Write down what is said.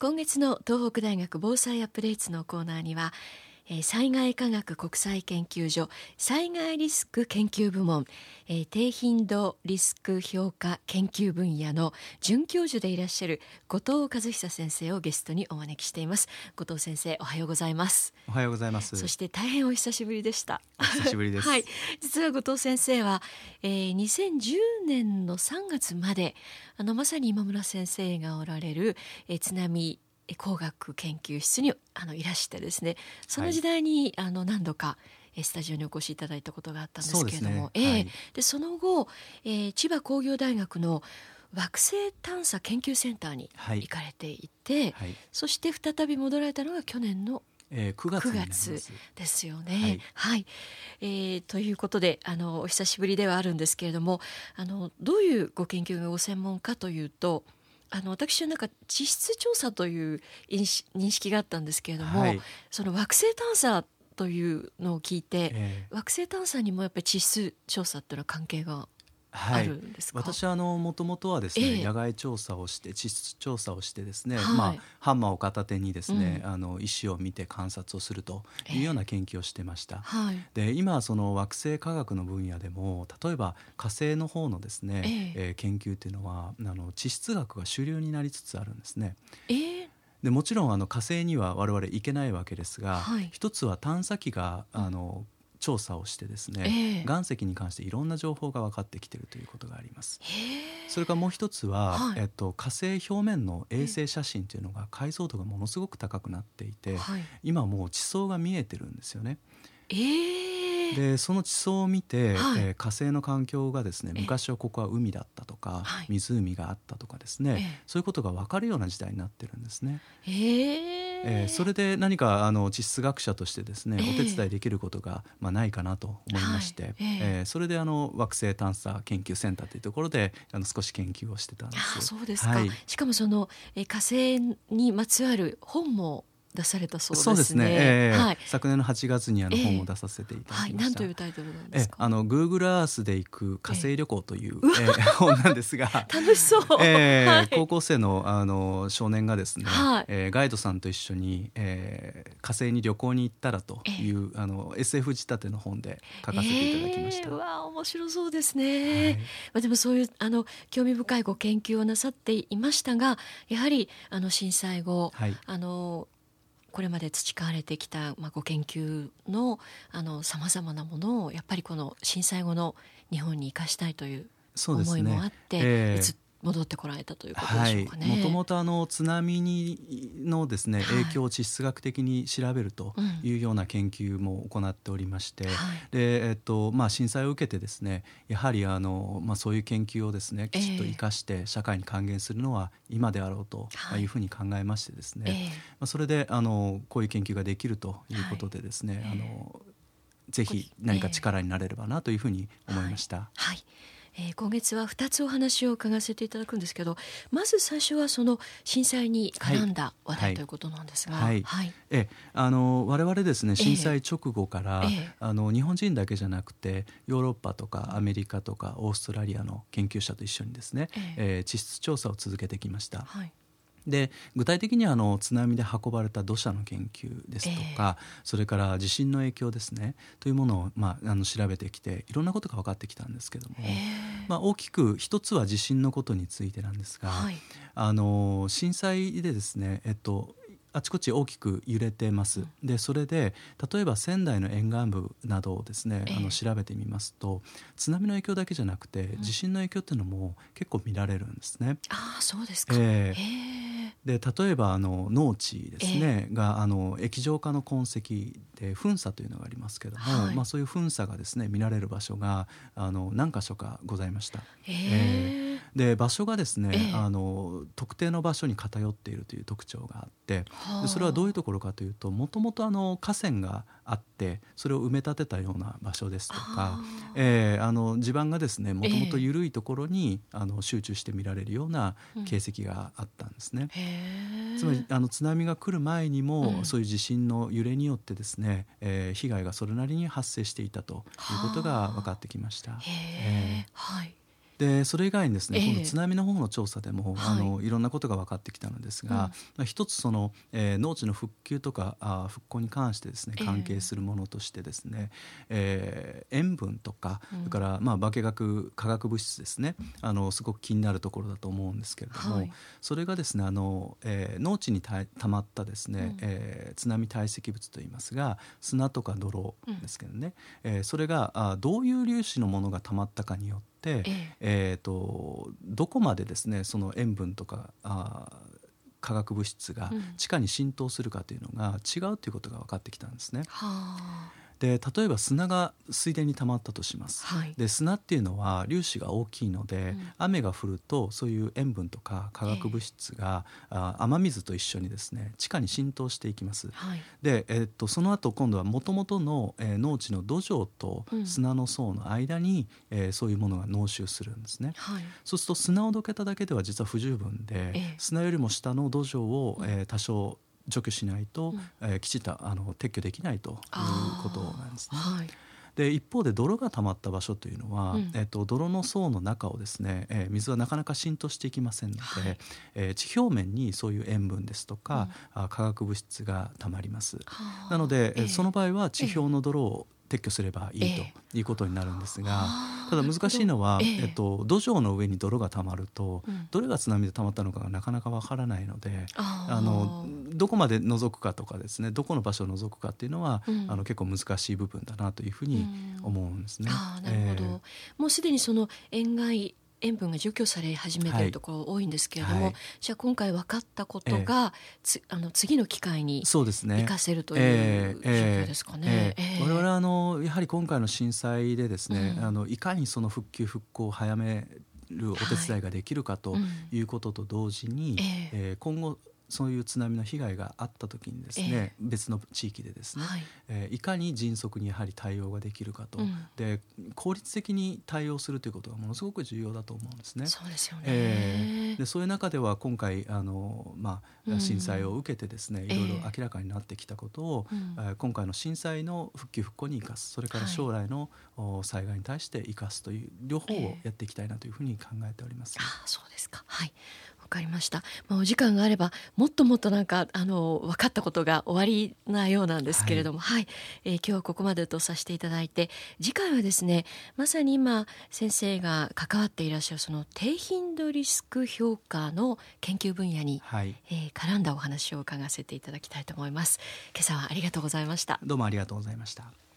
今月の東北大学防災アップデートのコーナーには災害科学国際研究所災害リスク研究部門低頻度リスク評価研究分野の准教授でいらっしゃる後藤和久先生をゲストにお招きしています。後藤先生おはようございます。おはようございます。そして大変お久しぶりでした。お久しぶりです。はい。実は後藤先生は、えー、2010年の3月まであのまさに今村先生がおられる、えー、津波工学研究室にあのいらしてですね。その時代に、はい、あの何度かスタジオにお越しいただいたことがあったんですけれども、ね。えーはい、でその後、えー、千葉工業大学の惑星探査研究センターに行かれていて、はい、そして再び戻られたのが去年のえー、9月 ,9 月ですよね。はい、はい、えー、ということであのお久しぶりではあるんですけれどもあのどういうご研究がご専門かというとあの私はなんか地質調査という認識があったんですけれども、はい、その惑星探査というのを聞いて、えー、惑星探査にもやっぱり地質調査っていうのは関係がはい、私はあのもともとはですね、えー、野外調査をして地質調査をしてですね、はい、まあハンマーを片手にですね、うん、あの石を見て観察をするというような研究をしてました。えーはい、で今その惑星科学の分野でも例えば火星の方のですね、えー、えー、研究っていうのはあの地質学が主流になりつつあるんですね。えーでもちろんあの火星には我々行けないわけですが、はい、一つは探査機があの、うん調査をしてですね、えー、岩石に関していろんな情報が分かってきているということがあります。それからもう一つは、はい、えっと、火星表面の衛星写真というのが解像度がものすごく高くなっていて、はい、今もう地層が見えてるんですよね。えー。でその地層を見て、はい、えー、火星の環境がですね昔はここは海だったとか、湖があったとかですね、そういうことが分かるような時代になってるんですね。えー。えー、それで何かあの地質学者としてですね、お手伝いできることが、まあ、ないかなと思いまして、はい、えー、えー、それであの惑星探査研究センターというところであの少し研究をしてたんです。そうですか、はい、しかもその、えー、火星にまつわる本も出されたそうですね。そうですね。えー、はい、昨年の8月にあの本を出させていただきました。えー、はい、何というタイトルなんですか？あの Google Earth で行く火星旅行という、えー、えー、本なんですが、楽しそう。えー、はい、高校生のあの少年がですね、はい、えー、ガイドさんと一緒に、えー、火星に旅行に行ったらという、えー、あの SF 仕立ての本で書かせていただきました。えー、わ面白そうですね。はい、まあでもそういうあの興味深いご研究をなさっていましたが、やはりあの震災後、はい、あのこれまで培われてきた、まあ、ご研究のさまざまなものをやっぱりこの震災後の日本に生かしたいという思いもあって、ねえ。ー、戻ってこられたということでしょうかね。もともとあの津波にのですね、影響を地質学的に調べるというような研究も行っておりまして、はい、でえっとまあ震災を受けてですねやはりあのまあそういう研究をですねきちっと生かして社会に還元するのは今であろうとい。うふうに考えましてですね、はい、まあそれであのこういう研究ができるということでですね、はい、あのぜひ何か力になれればなというふうに思いました。はいえー、今月は2つお話を伺わせていただくんですけどまず最初はその震災に絡んだ話題、はい、ということなんですが、はい。はい、えあの我々ですね震災直後から、えー、あの日本人だけじゃなくてヨーロッパとかアメリカとかオーストラリアの研究者と一緒にですね、えー、えー、地質調査を続けてきました。はいで具体的にはあの津波で運ばれた土砂の研究ですとか、えー、それから地震の影響ですねというものを、まあ、あの調べてきていろんなことが分かってきたんですけども、えー、まあ、大きく一つは地震のことについてなんですが、はい、あの震災でですね、えっと、あちこち大きく揺れてます。でそれで例えば仙台の沿岸部などをですね、あの調べてみますと津波の影響だけじゃなくて地震の影響っていうのも結構見られるんですね。あそうですか、えーで例えばあの農地ですね、えー、があの液状化の痕跡で噴砂というのがありますけども、はい、まあ、そういう噴砂がですね見られる場所があの何箇所かございました。えー、えー、で場所がですね、えー、あの特定の場所に偏っているという特徴があってでそれはどういうところかというともともと河川があってそれを埋め立てたような場所ですとか、えー、あの地盤がですねもともと緩いところに、あの集中して見られるような形跡があったんですね。うん、つまりあの津波が来る前にも、うん、そういう地震の揺れによってですね、えー、被害がそれなりに発生していたということが分かってきました。えー、はいでそれ以外にですね、えー、この津波の方の調査でも、はい、あのいろんなことが分かってきたのですが、うん、一つその、えー、農地の復旧とかあ復興に関してですね関係するものとしてですね、えー、塩分とか、それからまあ化学化学物質ですねあのすごく気になるところだと思うんですけれども、はい、それがですねあの、えー、農地にたたまったですね、うん、えー、津波堆積物といいますが砂とか泥ですけどね、うん、えー、それがあどういう粒子のものがたまったかによって、ええ。えーと、どこまでですねその塩分とかあ化学物質が地下に浸透するかというのが違うということが分かってきたんですね。はで例えば砂が水田に溜まったとします、はい、で砂っていうのは粒子が大きいので、うん、雨が降るとそういう塩分とか化学物質が、えー、雨水と一緒にですね地下に浸透していきます、はい、で、えー、っとその後今度はもともとの、えー、農地の土壌と砂の層の間に、うん、えー、そういうものが濃集するんですね、はい、そうすると砂をどけただけでは実は不十分で、えー、砂よりも下の土壌を、えー、多少除去しないと、うん、えー、きちっとあの撤去できないということなんですね。はい。で一方で泥が溜まった場所というのは、うん、えっと、泥の層の中をですね、えー、水はなかなか浸透していきませんので、はい、えー、地表面にそういう塩分ですとか、うん、化学物質がたまります。なので、えー、その場合は地表の泥を撤去すればいいということになるんですが、ただ難しいのは、えっと、土壌の上に泥がたまると、どれが津波でたまったのかがなかなかわからないのであのどこまで除くかとかですねどこの場所を除くかっていうのは、あの結構難しい部分だなというふうに思うんですね。あなるほど、えー、もうすでにその塩害塩分が除去され始めてい。るところ多いんですけれども、はい、じゃあ今回分かったことが、えあの次の機会に生かせるという状況ですかね。我々あのやはり今回の震災でですね、うん、あのいかにその復旧復興を早めるお手伝いができるかということと同時に、はい、えー、今後そういう津波の被害があった時にですね、えー、別の地域でですね、はい。えー、いかに迅速にやはり対応ができるかと、うん、で効率的に対応するということがものすごく重要だと思うんですね。そうですよね、えー、でそういう中では今回あの、まあ、震災を受けてですね、うん、いろいろ明らかになってきたことを、えー、今回の震災の復旧復興に生かすそれから将来の、はい、災害に対して生かすという両方をやっていきたいなというふうに考えております。あそうですか。はい。わかりました。まあ、お時間があればもっともっとなんかあの分かったことが終わりなようなんですけれども、はい、はい、えー、今日はここまでとさせていただいて次回はですねまさに今先生が関わっていらっしゃるその低頻度リスク評価の研究分野に、はい、えー、絡んだお話を伺わせていただきたいと思います。今朝はありがとうございました。どうもありがとうございました。